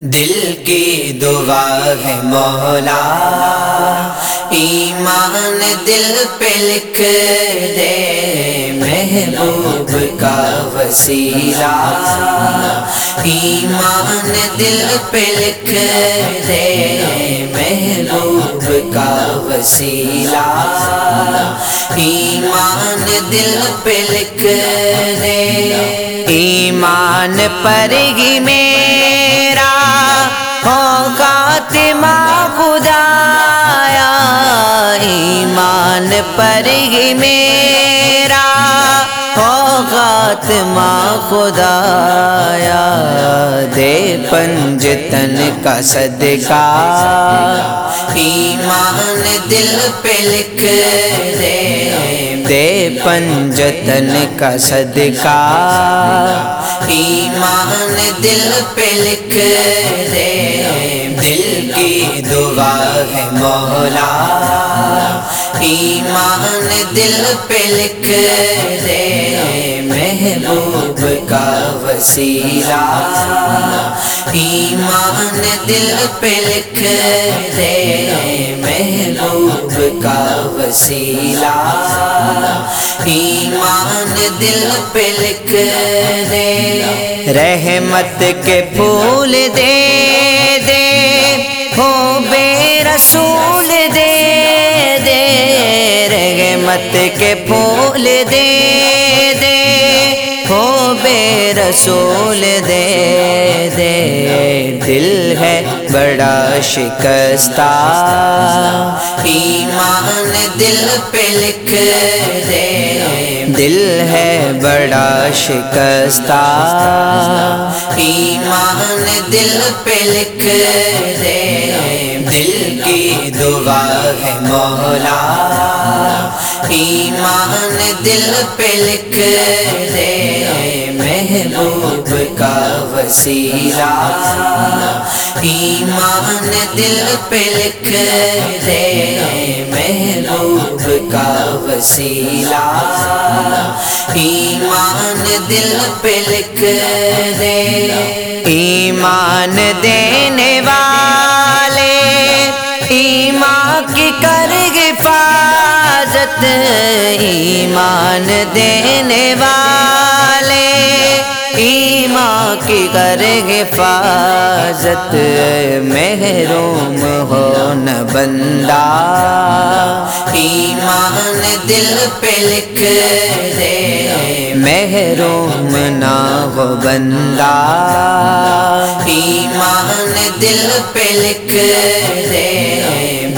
دل کی دعا ہے مولا۔ ایمان دل پہ لکھ دے۔ محبوب کا وسیلہ۔ ایمان دل پہ لکھ دے۔ محبوب کا وسیلہ۔ ایمان دل پہ لکھ دے۔ ایمان پر ہی میرا خاتمہ خدایا ایمان پر ہی میرا۔ خاتمہ خدایا دے پنجتن کا صدقہ۔ ایمان دل پہ لکھ دے۔ دے پنجتن کا صدقہ۔ ایمان دل پہ لکھ دے۔ دل کی دعا ہے مولا۔ ایمان دل پہ لکھ دے محبوب کا وسیلہ۔ ایمان دل پہ لکھ دے محبوب کا وسیلہ۔ ایمان دل پہ لکھ دے رحمت کے پھول دے دے۔ ہو رحمت کے پھول دے دے ہو بے رسول دے دے۔ دل ہے بڑا شکستہ۔ ایمان دل پہ لکھ دے۔ دل ہے بڑا شکستہ۔ ایمان دل پہ لکھ دے۔ دل کی دعا ہے مولا۔ ایمان دل پہ لکھ دے۔ محبوب کا وسیلہ۔ ایمان دل پہ لکھ دے، محبوب کا وسیلہ۔ ایمان دل پہ لکھ دے۔ ایمان دینے والے، ایمان کی کر حفاظت۔ ایمان دینے والے۔ کر حفاظت محروم ہو نہ بندہ۔ ایمان دل پہ لکھ دے محروم نہ ہو بندہ۔ ایمان دل پہ لکھ دے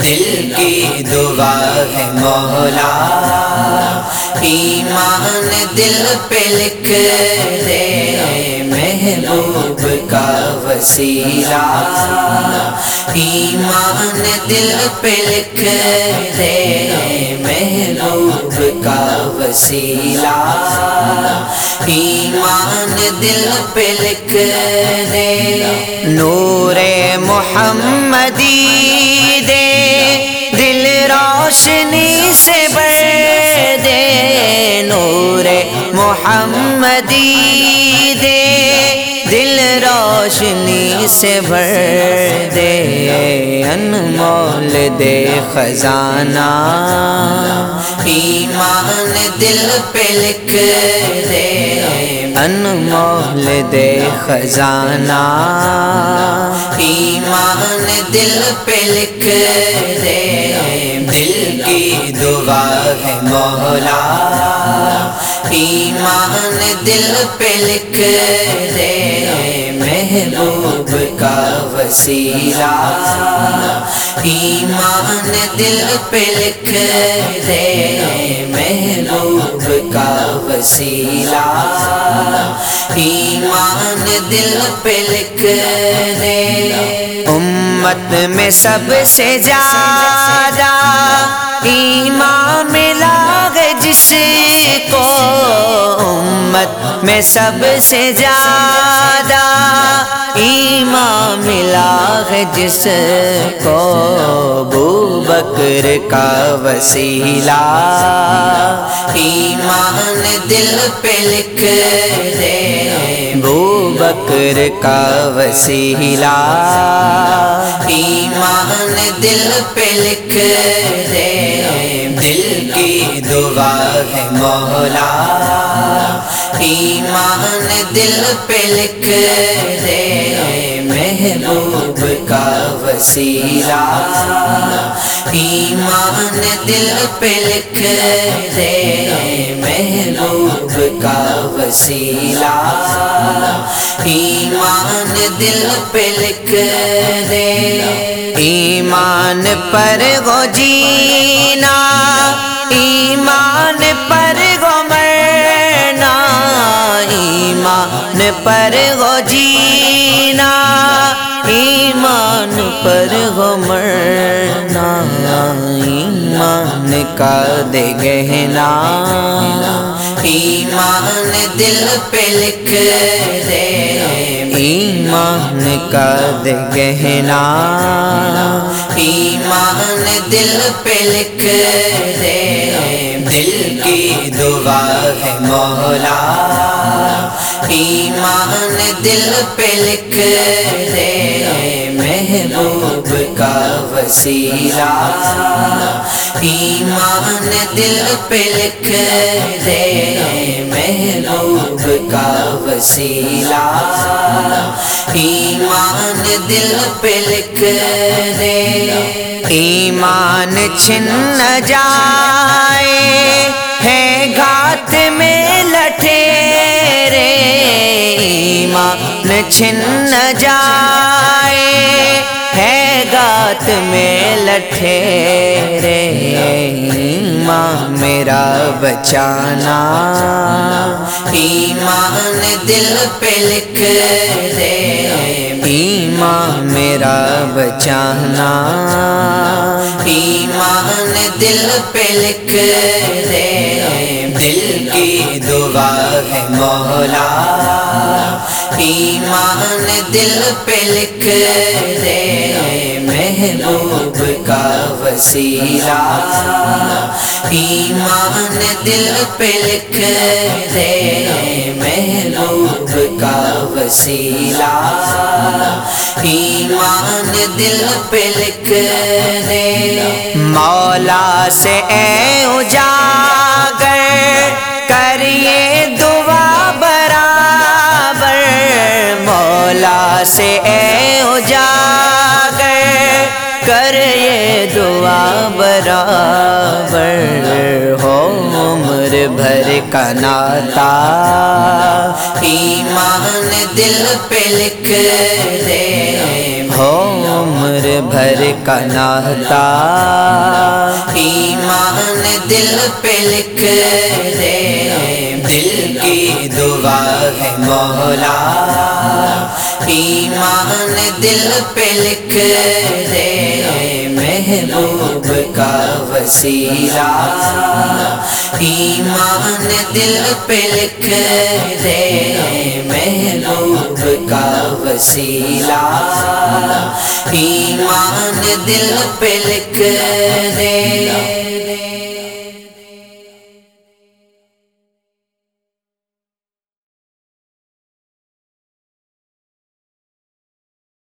دل کی دعا ہے مولا۔ ایمان دل پہ لکھ دے محبوب کا وسیلہ ایمان دل پہ لکھ دے محبوب کا وسیلہ ایمان دل پہ لکھ دے نور محمدی دے دل روشنی سے بھر دے نور محمدی روشنی سے بھر دے انمول دے خزانہ۔ ایمان دل پہ لکھ دے انمول دے خزانہ۔ ایمان دل پہ لکھ دے، دل کی دعا ہے مولا۔ ایمان دل پہ لکھ دے محبوب کا وسیلہ۔ ایمان دل پہ لکھ دے محبوب کا وسیلہ۔ ایمان دل پہ لکھ دے امت میں سب سے زیادہ ایمان ملا گئے جس کو امت میں سب سے زیادہ ایمان ملا ہے جس کو بو بکر کا وسیلہ۔ ایمان دل پہ لکھ دے ابو بکر کا وسیلہ۔ ایمان دل پہ لکھ دے دل کی دعا ہے مولا۔ ایمان دل پہ لکھ دے محبوب کا وسیلہ۔ ایمان دل پہ لکھ دے محبوب کا وسیلہ۔ ایمان دل پہ لکھ دے ایمان پر گو جینا۔ ایمان پر پر گو جینا، ایمان پر گو مرنا، ایمان کا دے گہنا۔ ایمان دل پہ لکھ دے، ایمان کا دے گہنا۔ ایمان دل پہ لکھ دے، دل کی دعا ہے مولا۔ ایمان دل پہ لکھ دے محبوب کا وسیلہ۔ ایمان دل پہ لکھ دے محبوب کا وسیلہ۔ ایمان دل پہ لکھ دے ایمان چھن جائے، ہے گھات میں لٹھے رے ایمان چھن جائے ہے گات میں لٹھے رے ایمان میرا بچانا ایمان دل پہ لکھ دے ایمان میرا بچانا ایمان دل پہ لکھ دے دل کی دعا ہے مولا۔ ایمان دل پہ لکھ دے محبوب کا وسیلہ۔ ایمان دل پہ لکھ دے محبوب کا وسیلہ۔ ایمان دل پہ لکھ دے مولا سے اے اجاگر کریے دعا برابر، مولا سے اے اجاگر کر یہ دعا برابر، ہو عمر بھر کا ناتا۔ ایمان دل پہ لکھ دے۔ بھر کا ناتا ایمان دل پہ لکھ دے دل کی دعا ہے مولا۔ ایمان دل پہ لکھ دے محبوب کا وسیلہ۔ ایمان دل پہ لکھ دے محبوب کا وسیلہ۔ ایمان دل پہ لکھ دے